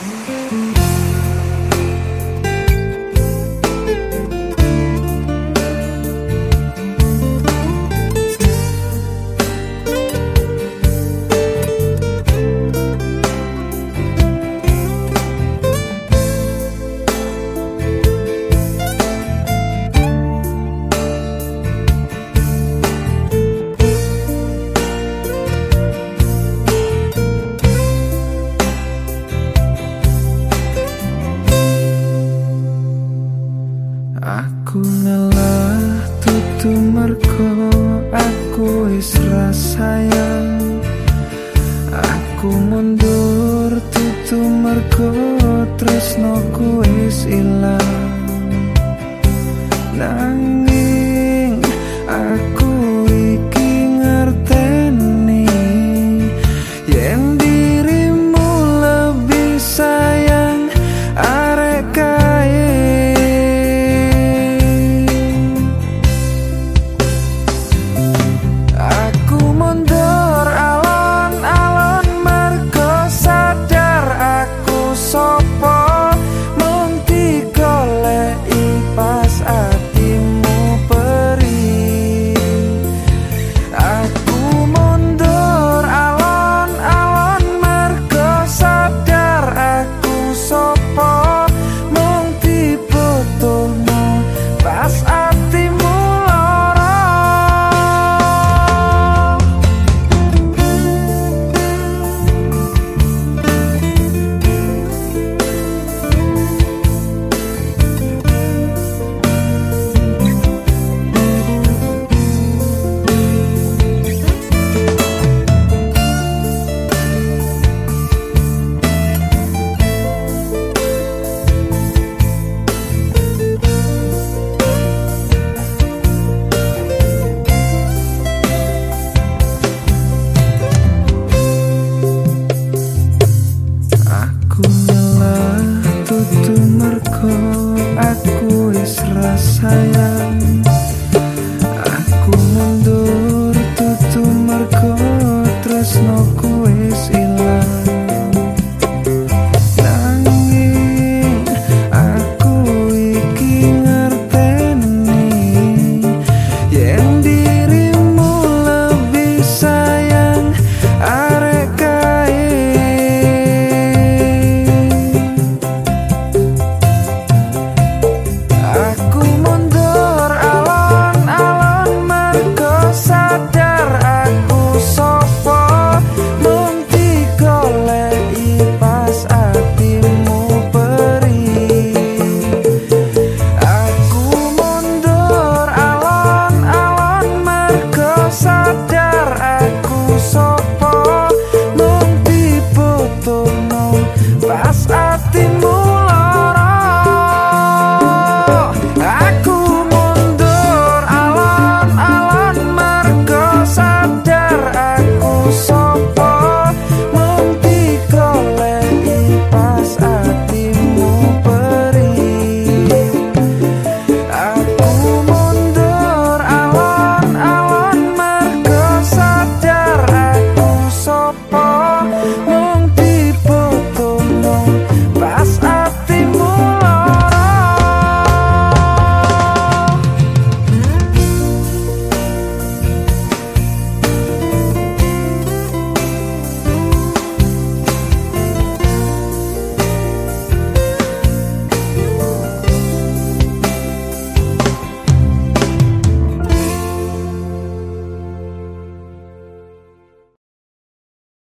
Thank you. Aku lelah tutu merko aku wis sayang. Aku mundur tutu merko tresno ku wis ilang. Nang rasa sayang Pas hatimu